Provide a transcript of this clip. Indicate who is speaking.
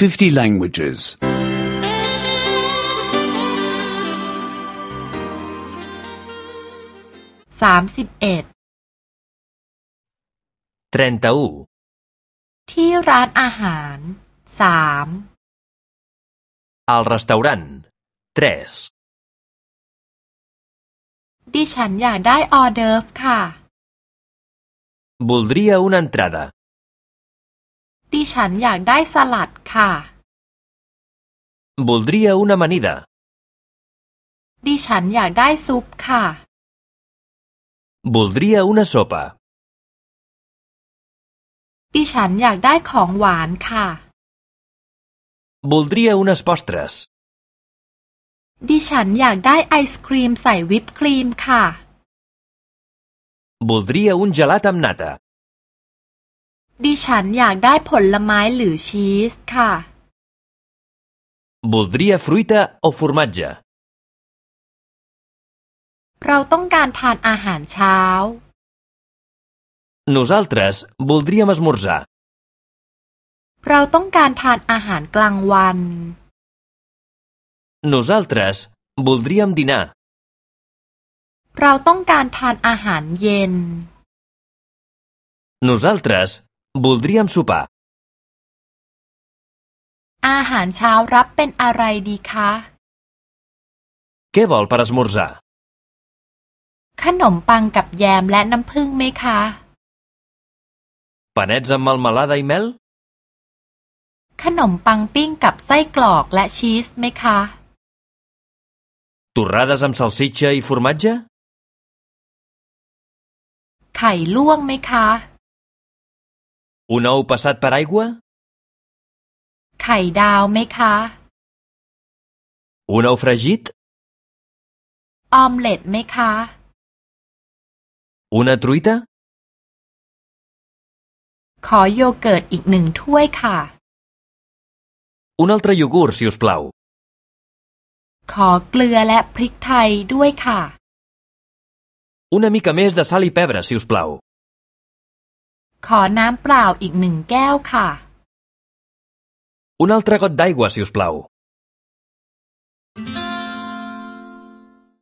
Speaker 1: 50 languages.
Speaker 2: สามสิบเอ็ด
Speaker 3: 31.
Speaker 2: ที่ร้านอาหาร สาม
Speaker 3: Al restaurant. 3.
Speaker 2: ดิฉันอยากได้ออเดิร์ฟค่ะ
Speaker 3: Voldria una entrada.
Speaker 2: ดิฉันอยากได้สลัดค่ะ
Speaker 3: Voldria una amanida.
Speaker 2: ดิฉันอยากได้ซุปค่ะ
Speaker 3: Voldria una sopa.
Speaker 2: ดิฉันอยากได้ของหวานค่ะ
Speaker 3: Voldria unes postres.
Speaker 2: ดิฉันอยากได้ไอศครีมใส่วิปครีมค่ะ
Speaker 3: Voldria un gelat amb nata.
Speaker 2: ดิฉันอยากได้ผลไม้หรือชีสค่ะ
Speaker 3: Voldria fruita o formatge.
Speaker 2: เราต้องการทานอาหารเช้า
Speaker 3: Nosaltres voldríem esmorzar.
Speaker 2: เราต้องการทานอาหารกลางวัน
Speaker 3: Nosaltres voldríem dinar.
Speaker 2: เราต้องการทานอาหารเย็น
Speaker 3: Nosaltres voldríem sopar.
Speaker 2: อาหารเช้ารับเป็นอะไรดีคะ
Speaker 3: Què vol per esmorzar?
Speaker 2: ขนมปังกับแยมและน้ำผึ้งไหมคะ
Speaker 3: Panets amb melmelada i mel?
Speaker 2: ขนมปังปิ้งกับไส้กรอกและชีสไหมคะ
Speaker 3: Torrades amb salsitxa i formatge?
Speaker 2: ไข่ลวกไหมคะ
Speaker 3: Un ou passat per aigua?
Speaker 2: ไข่ดาวไหมคะ
Speaker 3: Un ou fregit?
Speaker 2: ออมเล็ตไหมคะ
Speaker 3: Una truita?
Speaker 2: ขอโยเกิร์ตอีกหนึ่งถ้วยค่ะ
Speaker 3: Un altre iogurt, si us plau.
Speaker 2: ขอเกลือและพริกไทยด้วยค่ะ
Speaker 3: Una mica més de sal i pebre, si us plau.
Speaker 2: ขอน้ำเปล่าอีกหนึ่งแก้วค่ะ
Speaker 3: Un altre got d'aigua, si us plau.